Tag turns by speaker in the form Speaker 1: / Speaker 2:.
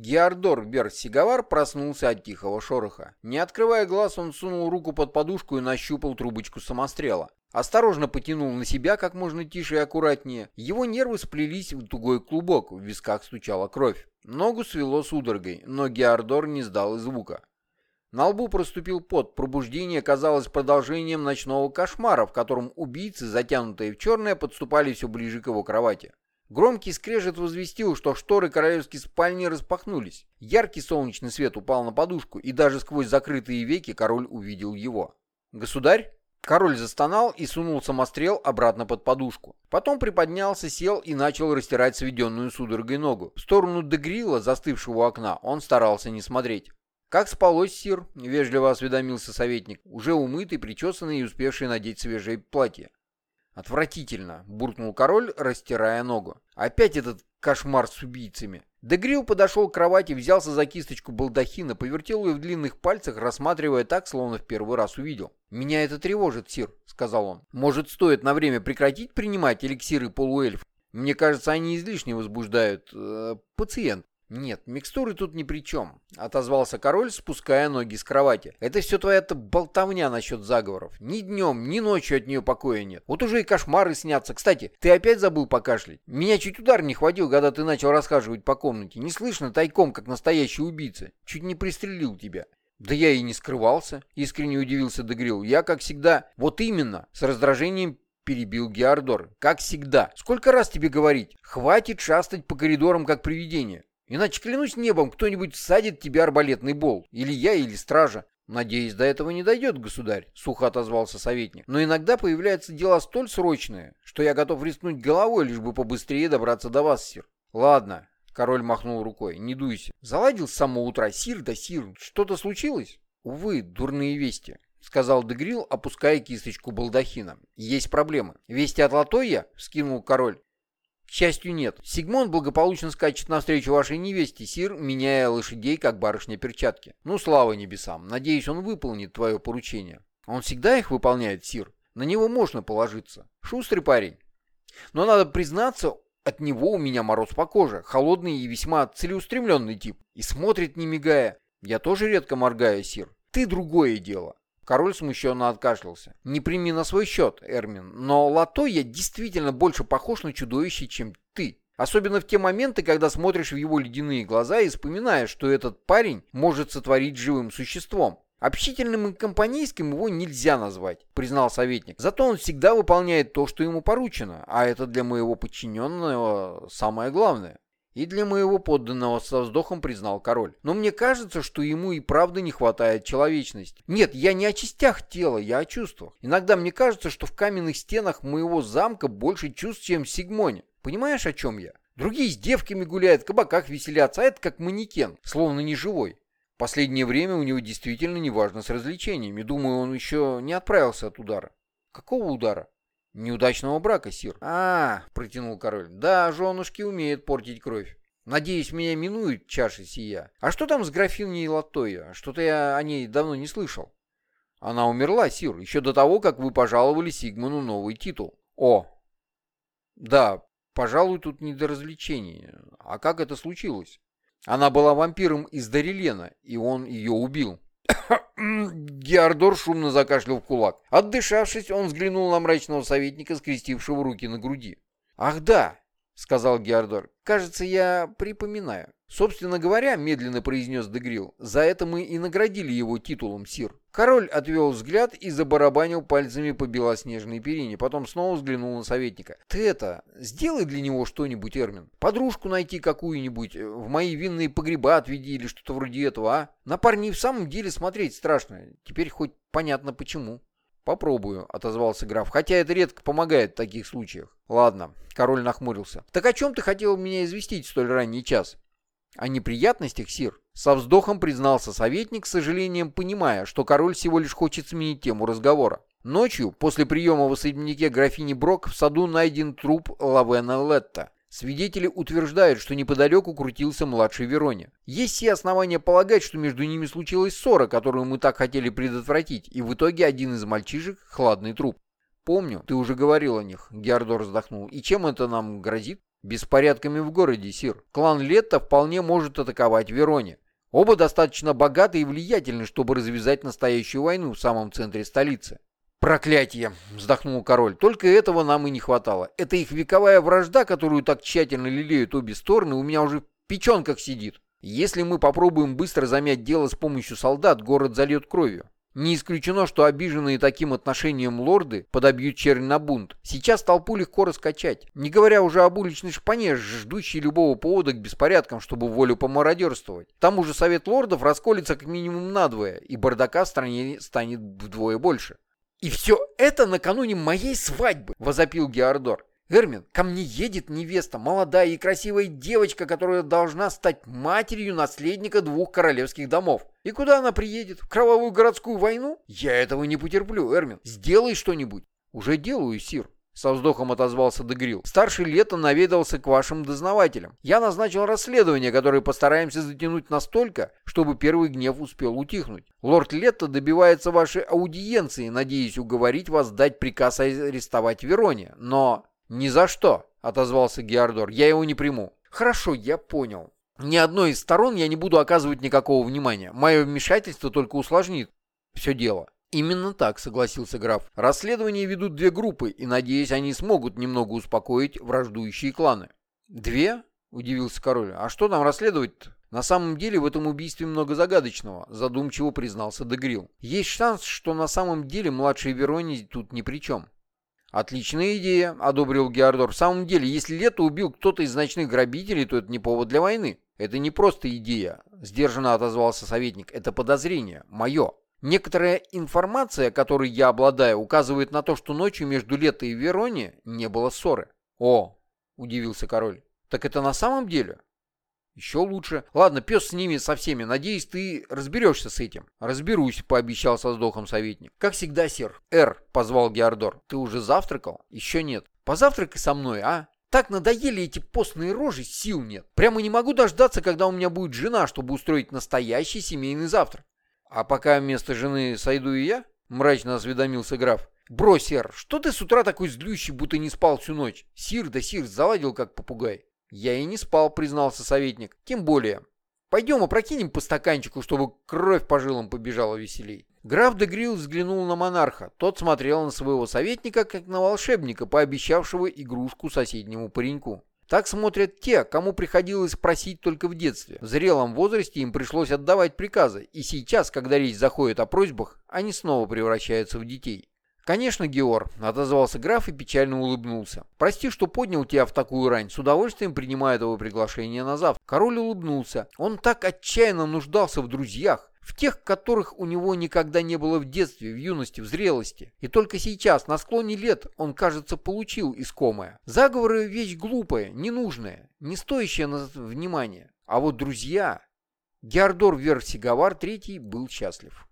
Speaker 1: Геордор Берсиговар проснулся от тихого шороха. Не открывая глаз, он сунул руку под подушку и нащупал трубочку самострела. Осторожно потянул на себя как можно тише и аккуратнее. Его нервы сплелись в тугой клубок, в висках стучала кровь. Ногу свело судорогой, но Геордор не сдал и звука. На лбу проступил пот, пробуждение казалось продолжением ночного кошмара, в котором убийцы, затянутые в черное, подступали все ближе к его кровати. Громкий скрежет возвестил, что шторы королевской спальни распахнулись. Яркий солнечный свет упал на подушку, и даже сквозь закрытые веки король увидел его. «Государь?» Король застонал и сунул самострел обратно под подушку. Потом приподнялся, сел и начал растирать сведенную судорогой ногу. В сторону Дегрила, застывшего у окна, он старался не смотреть. «Как спалось, сир?» — вежливо осведомился советник, уже умытый, причесанный и успевший надеть свежее платье. «Отвратительно!» — буркнул король, растирая ногу. «Опять этот кошмар с убийцами!» Дегрил подошел к кровати, взялся за кисточку балдахина, повертел ее в длинных пальцах, рассматривая так, словно в первый раз увидел. «Меня это тревожит, сир», — сказал он. «Может, стоит на время прекратить принимать эликсиры полуэльф? Мне кажется, они излишне возбуждают... Э, пациент». «Нет, микстуры тут ни при чем», — отозвался король, спуская ноги с кровати. «Это все твоя-то болтовня насчет заговоров. Ни днем, ни ночью от нее покоя нет. Вот уже и кошмары снятся. Кстати, ты опять забыл покашлять? Меня чуть удар не хватил, когда ты начал расхаживать по комнате. Не слышно тайком, как настоящий убийца. Чуть не пристрелил тебя». «Да я и не скрывался», — искренне удивился Дегрил. «Я, как всегда...» «Вот именно!» — с раздражением перебил Геордор. «Как всегда. Сколько раз тебе говорить? Хватит шастать по коридорам, как привидение. Иначе, клянусь небом, кто-нибудь садит тебе арбалетный бол. Или я, или стража. «Надеюсь, до этого не дойдет, государь», — сухо отозвался советник. «Но иногда появляются дела столь срочные, что я готов рискнуть головой, лишь бы побыстрее добраться до вас, сир». «Ладно», — король махнул рукой, — «не дуйся. Заладил с самого утра, сир да сир. Что-то случилось?» «Увы, дурные вести», — сказал Дегрил, опуская кисточку балдахина. «Есть проблемы». «Вести от Латоя?» — вскинул король. К счастью, нет. Сигмон благополучно скачет навстречу вашей невесте, Сир, меняя лошадей, как барышня перчатки. Ну, слава небесам. Надеюсь, он выполнит твое поручение. Он всегда их выполняет, Сир. На него можно положиться. Шустрый парень. Но надо признаться, от него у меня мороз по коже. Холодный и весьма целеустремленный тип. И смотрит не мигая. Я тоже редко моргаю, Сир. Ты другое дело. Король смущенно откашлялся. «Не прими на свой счет, Эрмин, но Латоя действительно больше похож на чудовище, чем ты. Особенно в те моменты, когда смотришь в его ледяные глаза и вспоминаешь, что этот парень может сотворить живым существом. Общительным и компанейским его нельзя назвать, признал советник. Зато он всегда выполняет то, что ему поручено, а это для моего подчиненного самое главное. И для моего подданного со вздохом признал король. Но мне кажется, что ему и правда не хватает человечности. Нет, я не о частях тела, я о чувствах. Иногда мне кажется, что в каменных стенах моего замка больше чувств, чем в Сигмоне. Понимаешь, о чем я? Другие с девками гуляют, в кабаках веселятся, а это как манекен, словно не живой. Последнее время у него действительно неважно с развлечениями. Думаю, он еще не отправился от удара. Какого удара? «Неудачного брака, сир». «А, — протянул король, — да, женушки умеют портить кровь. Надеюсь, меня минует чаша сия. А что там с графиней Латоя? Что-то я о ней давно не слышал». «Она умерла, сир, еще до того, как вы пожаловали Сигману новый титул». «О, да, пожалуй, тут не до развлечений. А как это случилось?» «Она была вампиром из Дарилена, и он ее убил». Геордор шумно закашлял в кулак. Отдышавшись, он взглянул на мрачного советника, скрестившего руки на груди. «Ах да!» — сказал Геордор. «Кажется, я припоминаю. Собственно говоря, медленно произнес Дегрил, за это мы и наградили его титулом Сир. Король отвел взгляд и забарабанил пальцами по белоснежной перине, потом снова взглянул на советника. «Ты это, сделай для него что-нибудь, Эрмин. Подружку найти какую-нибудь, э, в мои винные погреба отведи или что-то вроде этого, а? На парней в самом деле смотреть страшно. Теперь хоть понятно почему». «Попробую», — отозвался граф, «хотя это редко помогает в таких случаях». «Ладно», — король нахмурился. «Так о чем ты хотел меня известить в столь ранний час?» «О неприятностях, Сир?» Со вздохом признался советник, с сожалением понимая, что король всего лишь хочет сменить тему разговора. Ночью, после приема в особняке графини Брок, в саду найден труп Лавена Летта. Свидетели утверждают, что неподалеку крутился младший Вероне. Есть все основания полагать, что между ними случилась ссора, которую мы так хотели предотвратить, и в итоге один из мальчишек — хладный труп. «Помню, ты уже говорил о них», — Геордор вздохнул. «И чем это нам грозит?» Беспорядками в городе, Сир. Клан Летта вполне может атаковать Вероне. Оба достаточно богаты и влиятельны, чтобы развязать настоящую войну в самом центре столицы. «Проклятие!» — вздохнул король. «Только этого нам и не хватало. Это их вековая вражда, которую так тщательно лелеют обе стороны, у меня уже в печенках сидит. Если мы попробуем быстро замять дело с помощью солдат, город зальет кровью. Не исключено, что обиженные таким отношением лорды подобьют чернь на бунт. Сейчас толпу легко раскачать, не говоря уже об уличной шпане, ждущей любого повода к беспорядкам, чтобы волю помародерствовать. К тому же совет лордов расколется как минимум надвое, и бардака в стране станет вдвое больше. «И все это накануне моей свадьбы!» — возопил Геордор. «Эрмин, ко мне едет невеста, молодая и красивая девочка, которая должна стать матерью наследника двух королевских домов. И куда она приедет? В кровавую городскую войну? Я этого не потерплю, Эрмин. Сделай что-нибудь». «Уже делаю, Сир», со вздохом отозвался Дегрил. «Старший лето наведался к вашим дознавателям. Я назначил расследование, которое постараемся затянуть настолько, чтобы первый гнев успел утихнуть. Лорд Лето добивается вашей аудиенции, надеясь уговорить вас дать приказ арестовать Вероне. Но...» «Ни за что», — отозвался Геордор. «Я его не приму». «Хорошо, я понял. Ни одной из сторон я не буду оказывать никакого внимания. Мое вмешательство только усложнит все дело». «Именно так», — согласился граф. «Расследование ведут две группы, и, надеюсь, они смогут немного успокоить враждующие кланы». «Две?» — удивился король. «А что там расследовать-то?» «На самом деле в этом убийстве много загадочного», — задумчиво признался Дегрил. «Есть шанс, что на самом деле младший Верони тут ни при чем». «Отличная идея», — одобрил Геордор. «В самом деле, если Лето убил кто-то из ночных грабителей, то это не повод для войны». «Это не просто идея», — сдержанно отозвался советник. «Это подозрение. Мое». Некоторая информация, которой я обладаю, указывает на то, что ночью между Лето и Вероне не было ссоры. О, удивился король. Так это на самом деле? Еще лучше. Ладно, пес с ними со всеми. Надеюсь, ты разберешься с этим. Разберусь, пообещал со вздохом советник. Как всегда, сир. Эр, позвал Геордор. Ты уже завтракал? Еще нет. Позавтракай со мной, а? Так надоели эти постные рожи, сил нет. Прямо не могу дождаться, когда у меня будет жена, чтобы устроить настоящий семейный завтрак. «А пока вместо жены сойду и я?» — мрачно осведомился граф. «Брось, Сер, что ты с утра такой злющий, будто не спал всю ночь? Сир да сир заладил, как попугай». «Я и не спал», — признался советник. «Тем более. Пойдем опрокинем по стаканчику, чтобы кровь по жилам побежала веселей». Граф де взглянул на монарха. Тот смотрел на своего советника, как на волшебника, пообещавшего игрушку соседнему пареньку. Так смотрят те, кому приходилось просить только в детстве. В зрелом возрасте им пришлось отдавать приказы, и сейчас, когда речь заходит о просьбах, они снова превращаются в детей. «Конечно, Геор», — отозвался граф и печально улыбнулся. «Прости, что поднял тебя в такую рань. С удовольствием принимаю твое приглашение на завтра». Король улыбнулся. Он так отчаянно нуждался в друзьях в тех, которых у него никогда не было в детстве, в юности, в зрелости. И только сейчас, на склоне лет, он, кажется, получил искомое. Заговоры — вещь глупая, ненужная, не стоящая на внимания. А вот друзья... Геордор Версигавар III был счастлив.